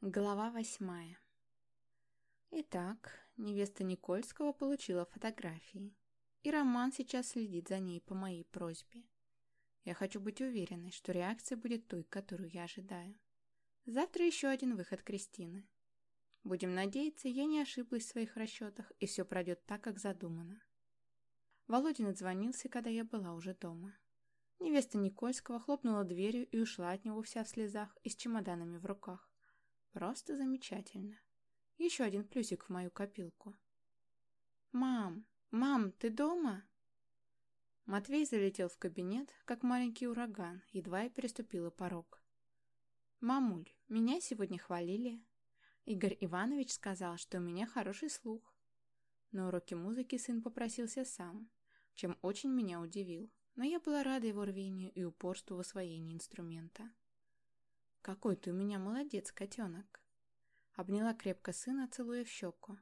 Глава восьмая Итак, невеста Никольского получила фотографии, и Роман сейчас следит за ней по моей просьбе. Я хочу быть уверенной, что реакция будет той, которую я ожидаю. Завтра еще один выход Кристины. Будем надеяться, я не ошиблась в своих расчетах, и все пройдет так, как задумано. Володин отзвонился, когда я была уже дома. Невеста Никольского хлопнула дверью и ушла от него вся в слезах и с чемоданами в руках. Просто замечательно. Еще один плюсик в мою копилку. «Мам! Мам, ты дома?» Матвей залетел в кабинет, как маленький ураган, едва я переступила порог. «Мамуль, меня сегодня хвалили. Игорь Иванович сказал, что у меня хороший слух. На уроке музыки сын попросился сам, чем очень меня удивил, но я была рада его рвению и упорству в освоении инструмента. «Какой ты у меня молодец, котенок!» Обняла крепко сына, целуя в щеку.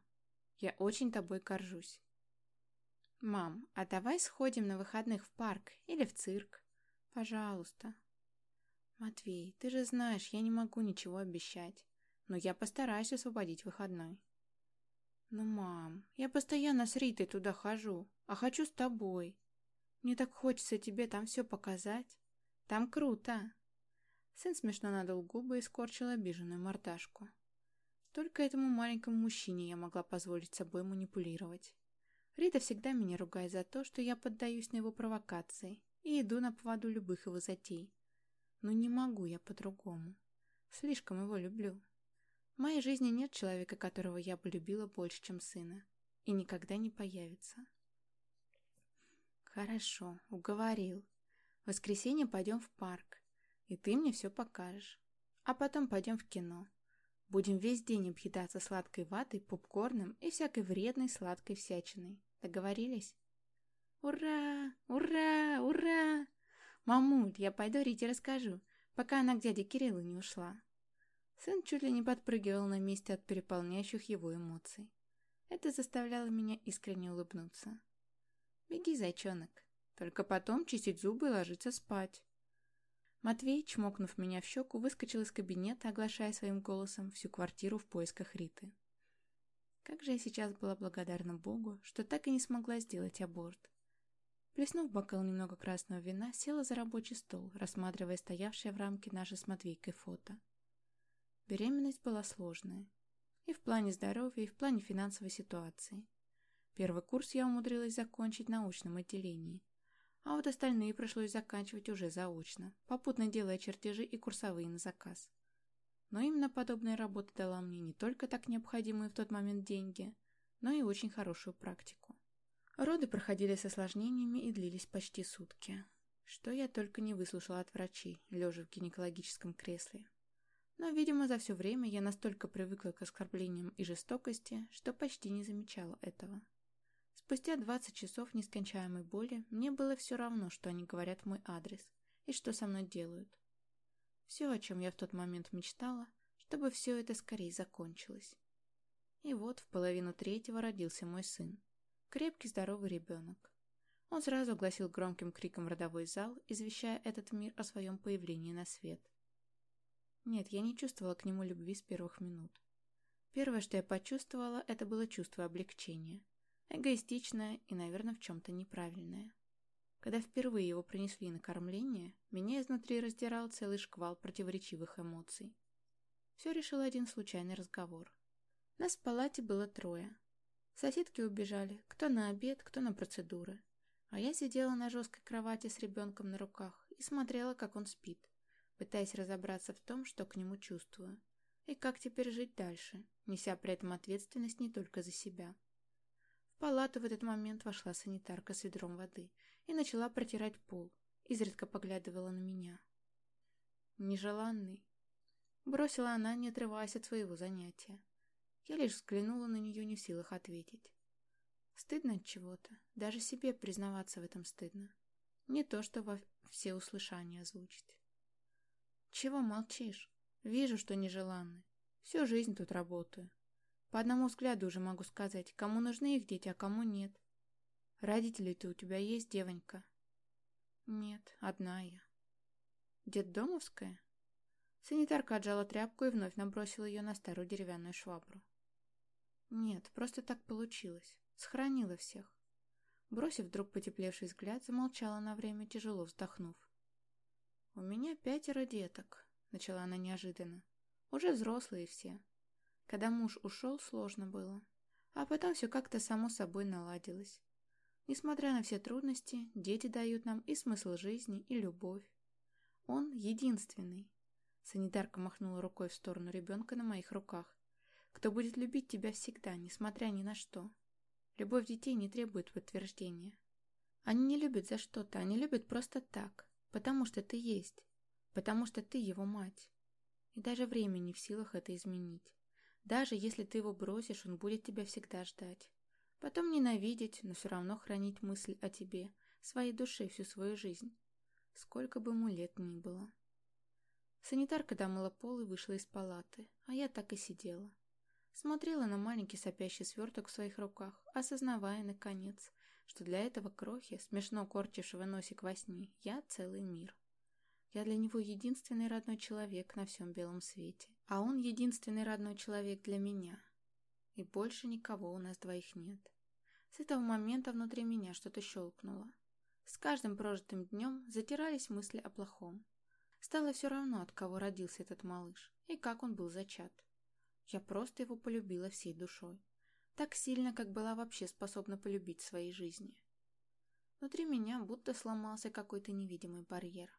«Я очень тобой горжусь». «Мам, а давай сходим на выходных в парк или в цирк? Пожалуйста». «Матвей, ты же знаешь, я не могу ничего обещать, но я постараюсь освободить выходной». «Ну, мам, я постоянно с Ритой туда хожу, а хочу с тобой. Мне так хочется тебе там все показать. Там круто». Сын смешно надул губы и скорчил обиженную мордашку. Только этому маленькому мужчине я могла позволить собой манипулировать. Рита всегда меня ругает за то, что я поддаюсь на его провокации и иду на поводу любых его затей. Но не могу я по-другому. Слишком его люблю. В моей жизни нет человека, которого я бы любила больше, чем сына. И никогда не появится. Хорошо, уговорил. В воскресенье пойдем в парк и ты мне все покажешь. А потом пойдем в кино. Будем весь день объедаться сладкой ватой, попкорном и всякой вредной сладкой всячиной. Договорились? Ура! Ура! Ура! Мамуль, я пойду Рите расскажу, пока она к дяде Кириллу не ушла. Сын чуть ли не подпрыгивал на месте от переполняющих его эмоций. Это заставляло меня искренне улыбнуться. «Беги, зайчонок. Только потом чистить зубы и ложиться спать». Матвей, чмокнув меня в щеку, выскочил из кабинета, оглашая своим голосом всю квартиру в поисках Риты. Как же я сейчас была благодарна Богу, что так и не смогла сделать аборт. Плеснув бокал немного красного вина, села за рабочий стол, рассматривая стоявшее в рамке наше с Матвейкой фото. Беременность была сложная. И в плане здоровья, и в плане финансовой ситуации. Первый курс я умудрилась закончить в научном отделении, а вот остальные пришлось заканчивать уже заочно, попутно делая чертежи и курсовые на заказ. Но именно подобная работа дала мне не только так необходимые в тот момент деньги, но и очень хорошую практику. Роды проходили с осложнениями и длились почти сутки. Что я только не выслушала от врачей, лежа в гинекологическом кресле. Но, видимо, за все время я настолько привыкла к оскорблениям и жестокости, что почти не замечала этого. Спустя 20 часов нескончаемой боли мне было все равно, что они говорят в мой адрес и что со мной делают. Все, о чем я в тот момент мечтала, чтобы все это скорее закончилось. И вот в половину третьего родился мой сын. Крепкий, здоровый ребенок. Он сразу огласил громким криком родовой зал, извещая этот мир о своем появлении на свет. Нет, я не чувствовала к нему любви с первых минут. Первое, что я почувствовала, это было чувство облегчения – Эгоистичное и, наверное, в чем-то неправильное. Когда впервые его принесли на кормление, меня изнутри раздирал целый шквал противоречивых эмоций. Все решил один случайный разговор. Нас в палате было трое. Соседки убежали, кто на обед, кто на процедуры. А я сидела на жесткой кровати с ребенком на руках и смотрела, как он спит, пытаясь разобраться в том, что к нему чувствую, и как теперь жить дальше, неся при этом ответственность не только за себя. В палату в этот момент вошла санитарка с ведром воды и начала протирать пол, изредка поглядывала на меня. «Нежеланный», — бросила она, не отрываясь от своего занятия. Я лишь взглянула на нее, не в силах ответить. Стыдно от чего-то, даже себе признаваться в этом стыдно. Не то, что во все услышания озвучить. «Чего молчишь? Вижу, что нежеланный. Всю жизнь тут работаю. По одному взгляду уже могу сказать, кому нужны их дети, а кому нет. Родители-то у тебя есть, девонька? Нет, одна я. Детдомовская? Санитарка отжала тряпку и вновь набросила ее на старую деревянную швабру. Нет, просто так получилось. Сохранила всех. Бросив вдруг потеплевший взгляд, замолчала на время, тяжело вздохнув. «У меня пятеро деток», — начала она неожиданно. «Уже взрослые все. Когда муж ушел, сложно было. А потом все как-то само собой наладилось. Несмотря на все трудности, дети дают нам и смысл жизни, и любовь. Он единственный. Санитарка махнула рукой в сторону ребенка на моих руках. Кто будет любить тебя всегда, несмотря ни на что. Любовь детей не требует подтверждения. Они не любят за что-то, они любят просто так, потому что ты есть, потому что ты его мать. И даже время не в силах это изменить. Даже если ты его бросишь, он будет тебя всегда ждать. Потом ненавидеть, но все равно хранить мысль о тебе, своей душе всю свою жизнь. Сколько бы ему лет ни было. Санитарка домыла пол и вышла из палаты, а я так и сидела. Смотрела на маленький сопящий сверток в своих руках, осознавая, наконец, что для этого крохи, смешно корчившего носик во сне, я целый мир. Я для него единственный родной человек на всем белом свете, а он единственный родной человек для меня. И больше никого у нас двоих нет. С этого момента внутри меня что-то щелкнуло. С каждым прожитым днем затирались мысли о плохом. Стало все равно, от кого родился этот малыш и как он был зачат. Я просто его полюбила всей душой. Так сильно, как была вообще способна полюбить в своей жизни. Внутри меня будто сломался какой-то невидимый барьер.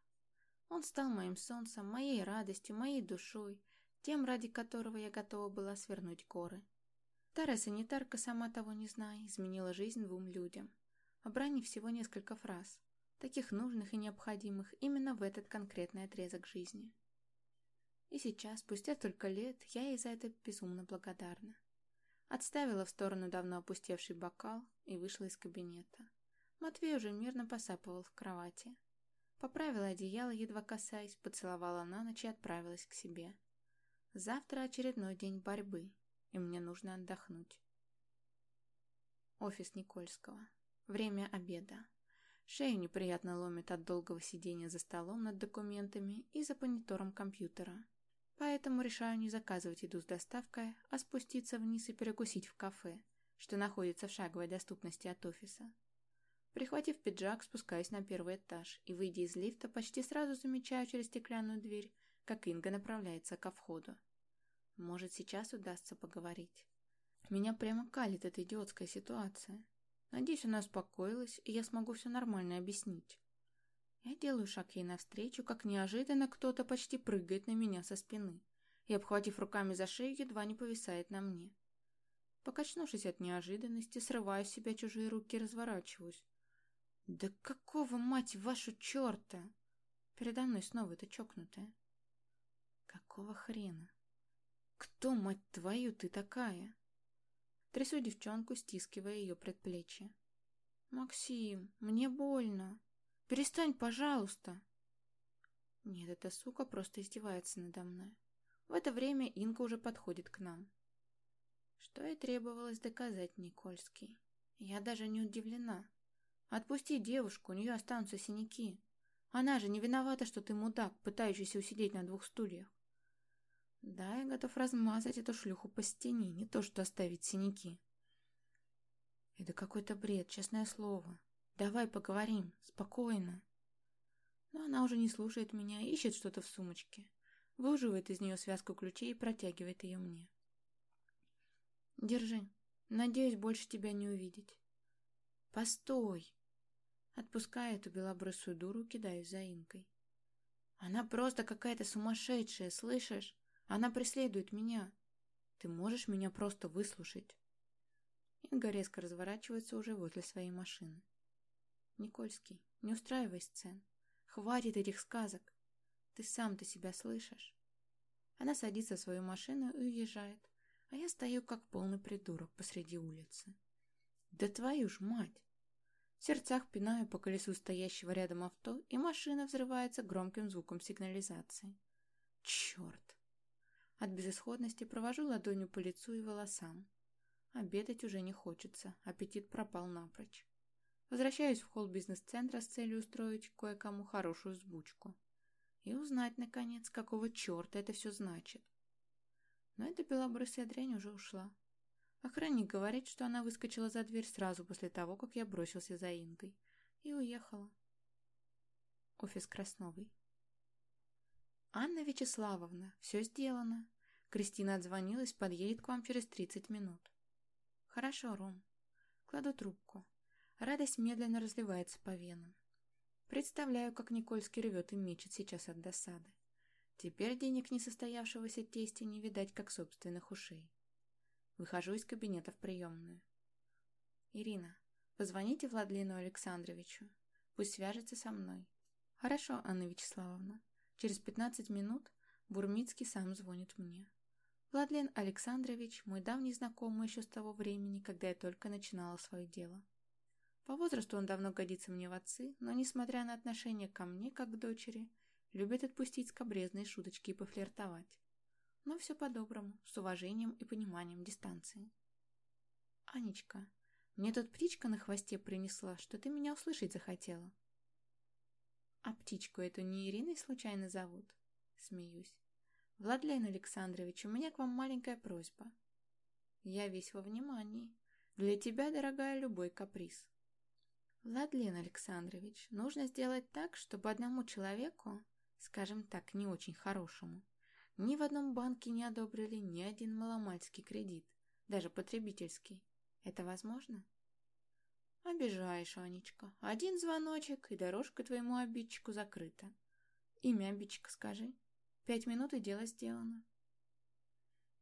Он стал моим солнцем, моей радостью, моей душой, тем, ради которого я готова была свернуть горы. Старая санитарка, сама того не зная, изменила жизнь двум людям, обранив всего несколько фраз, таких нужных и необходимых именно в этот конкретный отрезок жизни. И сейчас, спустя столько лет, я ей за это безумно благодарна. Отставила в сторону давно опустевший бокал и вышла из кабинета. Матвей уже мирно посапывал в кровати. Поправила одеяло, едва касаясь, поцеловала на ночь и отправилась к себе. Завтра очередной день борьбы, и мне нужно отдохнуть. Офис Никольского. Время обеда. Шею неприятно ломит от долгого сидения за столом над документами и за монитором компьютера. Поэтому решаю не заказывать еду с доставкой, а спуститься вниз и перекусить в кафе, что находится в шаговой доступности от офиса. Прихватив пиджак, спускаюсь на первый этаж и, выйдя из лифта, почти сразу замечаю через стеклянную дверь, как Инга направляется ко входу. Может, сейчас удастся поговорить. Меня прямо калит эта идиотская ситуация. Надеюсь, она успокоилась, и я смогу все нормально объяснить. Я делаю шаг ей навстречу, как неожиданно кто-то почти прыгает на меня со спины и, обхватив руками за шею, едва не повисает на мне. Покачнувшись от неожиданности, срываю с себя чужие руки и разворачиваюсь. «Да какого, мать вашу, черта?» Передо мной снова это чокнутая. «Какого хрена? Кто, мать твою, ты такая?» Трясу девчонку, стискивая ее предплечье. «Максим, мне больно!» Перестань, пожалуйста. Нет, эта сука просто издевается надо мной. В это время Инка уже подходит к нам. Что и требовалось доказать Никольский. Я даже не удивлена. Отпусти девушку, у нее останутся синяки. Она же не виновата, что ты мудак, пытающийся усидеть на двух стульях. Да, я готов размазать эту шлюху по стене, не то что оставить синяки. Это какой-то бред, честное слово. Давай поговорим, спокойно. Но она уже не слушает меня, ищет что-то в сумочке. Выуживает из нее связку ключей и протягивает ее мне. Держи. Надеюсь, больше тебя не увидеть. Постой. Отпуская эту белобрысую дуру, кидаюсь за Инкой. Она просто какая-то сумасшедшая, слышишь? Она преследует меня. Ты можешь меня просто выслушать? Инга резко разворачивается уже возле своей машины. Никольский, не устраивай сцен. Хватит этих сказок. Ты сам-то себя слышишь? Она садится в свою машину и уезжает, а я стою как полный придурок посреди улицы. Да твою ж мать! В сердцах пинаю по колесу стоящего рядом авто, и машина взрывается громким звуком сигнализации. Черт! От безысходности провожу ладонью по лицу и волосам. Обедать уже не хочется, аппетит пропал напрочь. Возвращаюсь в холл бизнес-центра с целью устроить кое-кому хорошую сбучку. И узнать, наконец, какого черта это все значит. Но эта белобрысая дрянь уже ушла. Охранник говорит, что она выскочила за дверь сразу после того, как я бросился за Ингой. И уехала. Офис Красновой. «Анна Вячеславовна, все сделано. Кристина отзвонилась, подъедет к вам через 30 минут». «Хорошо, Ром». Кладу трубку. Радость медленно разливается по венам. Представляю, как Никольский рвет и мечет сейчас от досады. Теперь денег несостоявшегося тестя не видать, как собственных ушей. Выхожу из кабинета в приемную. «Ирина, позвоните Владлену Александровичу. Пусть свяжется со мной». «Хорошо, Анна Вячеславовна. Через пятнадцать минут Бурмицкий сам звонит мне. Владлен Александрович – мой давний знакомый еще с того времени, когда я только начинала свое дело. По возрасту он давно годится мне в отцы, но, несмотря на отношение ко мне, как к дочери, любит отпустить скобрезные шуточки и пофлиртовать. Но все по-доброму, с уважением и пониманием дистанции. «Анечка, мне тут птичка на хвосте принесла, что ты меня услышать захотела». «А птичку эту не Ириной случайно зовут?» Смеюсь. «Владлен Александрович, у меня к вам маленькая просьба. Я весь во внимании. Для тебя, дорогая, любой каприз. Владлен Александрович, нужно сделать так, чтобы одному человеку, скажем так, не очень хорошему, ни в одном банке не одобрили ни один маломальский кредит, даже потребительский. Это возможно? Обижаешь, Анечка. Один звоночек, и дорожка твоему обидчику закрыта. Имя обидчика скажи. Пять минут и дело сделано.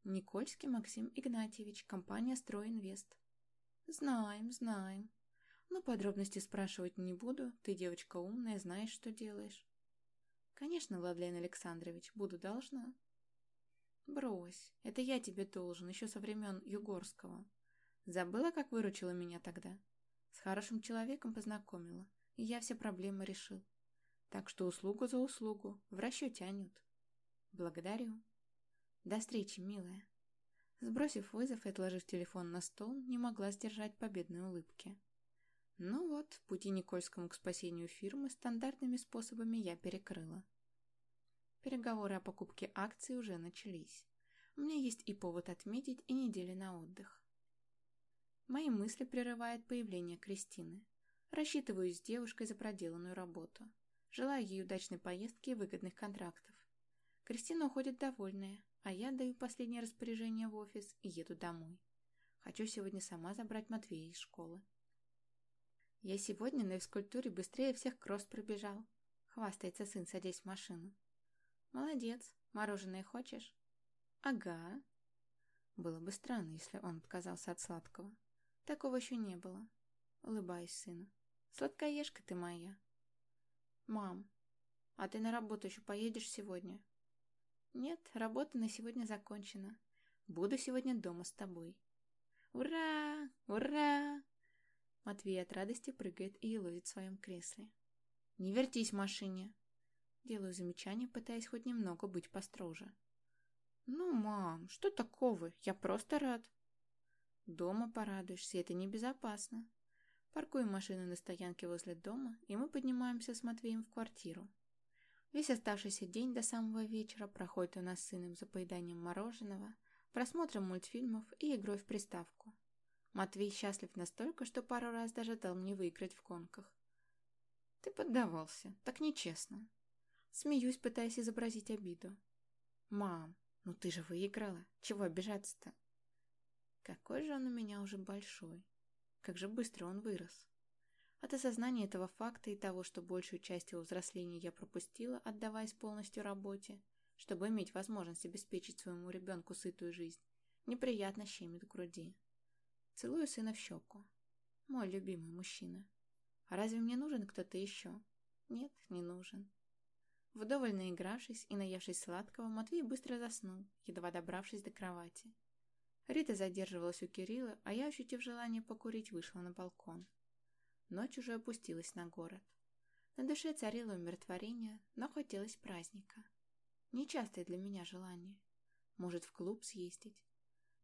Никольский Максим Игнатьевич, компания «Стройинвест». Знаем, знаем. Но подробности спрашивать не буду, ты девочка умная, знаешь, что делаешь. Конечно, Владлен Александрович, буду должна. Брось, это я тебе должен, еще со времен Югорского. Забыла, как выручила меня тогда? С хорошим человеком познакомила, и я все проблемы решил. Так что услугу за услугу, в расчете Анют. Благодарю. До встречи, милая. Сбросив вызов и отложив телефон на стол, не могла сдержать победной улыбки. Ну вот, пути Никольскому к спасению фирмы стандартными способами я перекрыла. Переговоры о покупке акций уже начались. У меня есть и повод отметить, и недели на отдых. Мои мысли прерывает появление Кристины. Рассчитываю с девушкой за проделанную работу. Желаю ей удачной поездки и выгодных контрактов. Кристина уходит довольная, а я даю последнее распоряжение в офис и еду домой. Хочу сегодня сама забрать Матвея из школы. Я сегодня на физкультуре быстрее всех кросс пробежал. Хвастается сын, садясь в машину. Молодец. Мороженое хочешь? Ага. Было бы странно, если он отказался от сладкого. Такого еще не было. Улыбаюсь сыну. Сладкоежка ты моя. Мам, а ты на работу еще поедешь сегодня? Нет, работа на сегодня закончена. Буду сегодня дома с тобой. Ура! Ура! Матвей от радости прыгает и елозит в своем кресле. «Не вертись в машине!» Делаю замечание, пытаясь хоть немного быть построже. «Ну, мам, что такого? Я просто рад!» «Дома порадуешься, это небезопасно!» Паркуем машину на стоянке возле дома, и мы поднимаемся с Матвеем в квартиру. Весь оставшийся день до самого вечера проходит у нас с сыном за поеданием мороженого, просмотром мультфильмов и игрой в приставку. Матвей счастлив настолько, что пару раз даже дал мне выиграть в гонках. Ты поддавался, так нечестно. Смеюсь, пытаясь изобразить обиду. Мам, ну ты же выиграла, чего обижаться-то? Какой же он у меня уже большой. Как же быстро он вырос. От осознания этого факта и того, что большую часть его взросления я пропустила, отдаваясь полностью работе, чтобы иметь возможность обеспечить своему ребенку сытую жизнь, неприятно щемит в груди. Целую сына в щеку. Мой любимый мужчина. А разве мне нужен кто-то еще? Нет, не нужен. Вдоволь наигравшись и наевшись сладкого, Матвей быстро заснул, едва добравшись до кровати. Рита задерживалась у Кирилла, а я, ощутив желание покурить, вышла на балкон. Ночь уже опустилась на город. На душе царило умиротворение, но хотелось праздника. Нечастое для меня желание. Может, в клуб съездить?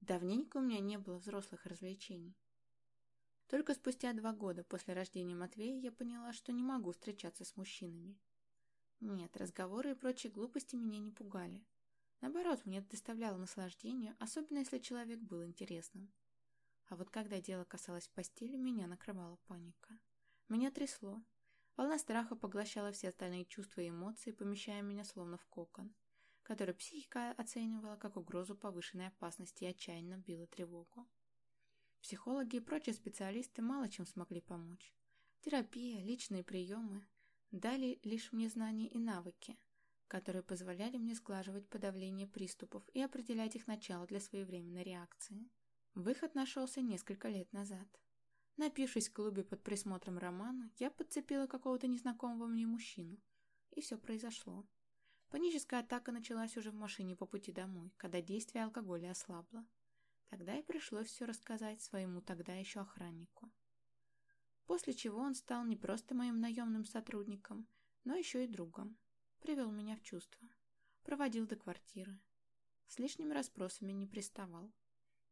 Давненько у меня не было взрослых развлечений. Только спустя два года после рождения Матвея я поняла, что не могу встречаться с мужчинами. Нет, разговоры и прочие глупости меня не пугали. Наоборот, мне доставляло наслаждение, особенно если человек был интересным. А вот когда дело касалось постели, меня накрывала паника. Меня трясло. Волна страха поглощала все остальные чувства и эмоции, помещая меня словно в кокон, который психика оценивала как угрозу повышенной опасности и отчаянно била тревогу. Психологи и прочие специалисты мало чем смогли помочь. Терапия, личные приемы дали лишь мне знания и навыки, которые позволяли мне сглаживать подавление приступов и определять их начало для своевременной реакции. Выход нашелся несколько лет назад. Напившись в клубе под присмотром Романа, я подцепила какого-то незнакомого мне мужчину. И все произошло. Паническая атака началась уже в машине по пути домой, когда действие алкоголя ослабло. Тогда и пришлось все рассказать своему тогда еще охраннику. После чего он стал не просто моим наемным сотрудником, но еще и другом привел меня в чувство, проводил до квартиры. С лишними расспросами не приставал,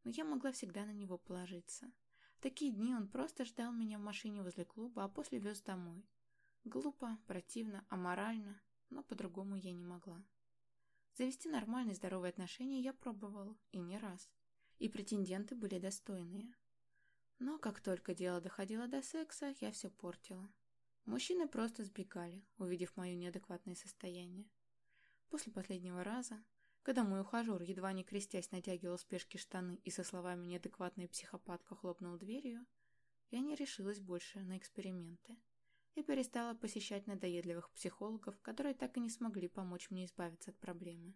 но я могла всегда на него положиться. В такие дни он просто ждал меня в машине возле клуба, а после вез домой. Глупо, противно, аморально, но по-другому я не могла. Завести нормальные здоровые отношения я пробовала, и не раз. И претенденты были достойные. Но как только дело доходило до секса, я все портила. Мужчины просто сбегали, увидев мое неадекватное состояние. После последнего раза, когда мой ухажер, едва не крестясь, натягивал спешки штаны и со словами «неадекватная психопатка» хлопнул дверью, я не решилась больше на эксперименты и перестала посещать надоедливых психологов, которые так и не смогли помочь мне избавиться от проблемы.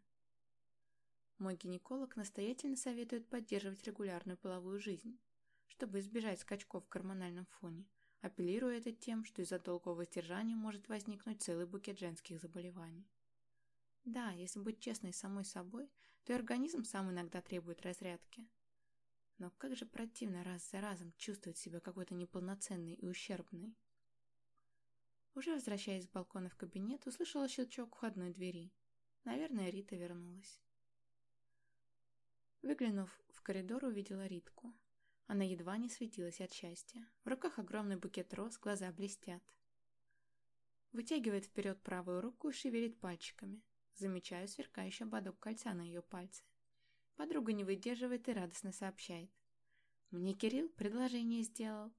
Мой гинеколог настоятельно советует поддерживать регулярную половую жизнь, чтобы избежать скачков в гормональном фоне – апеллируя это тем, что из-за долгого воздержания может возникнуть целый букет женских заболеваний. Да, если быть честной самой собой, то и организм сам иногда требует разрядки. Но как же противно раз за разом чувствовать себя какой-то неполноценной и ущербной. Уже возвращаясь с балкона в кабинет, услышала щелчок входной двери. Наверное, Рита вернулась. Выглянув в коридор, увидела Ритку. Она едва не светилась от счастья. В руках огромный букет роз, глаза блестят. Вытягивает вперед правую руку и шевелит пальчиками. Замечаю сверкающий ободок кольца на ее пальце. Подруга не выдерживает и радостно сообщает. «Мне Кирилл предложение сделал.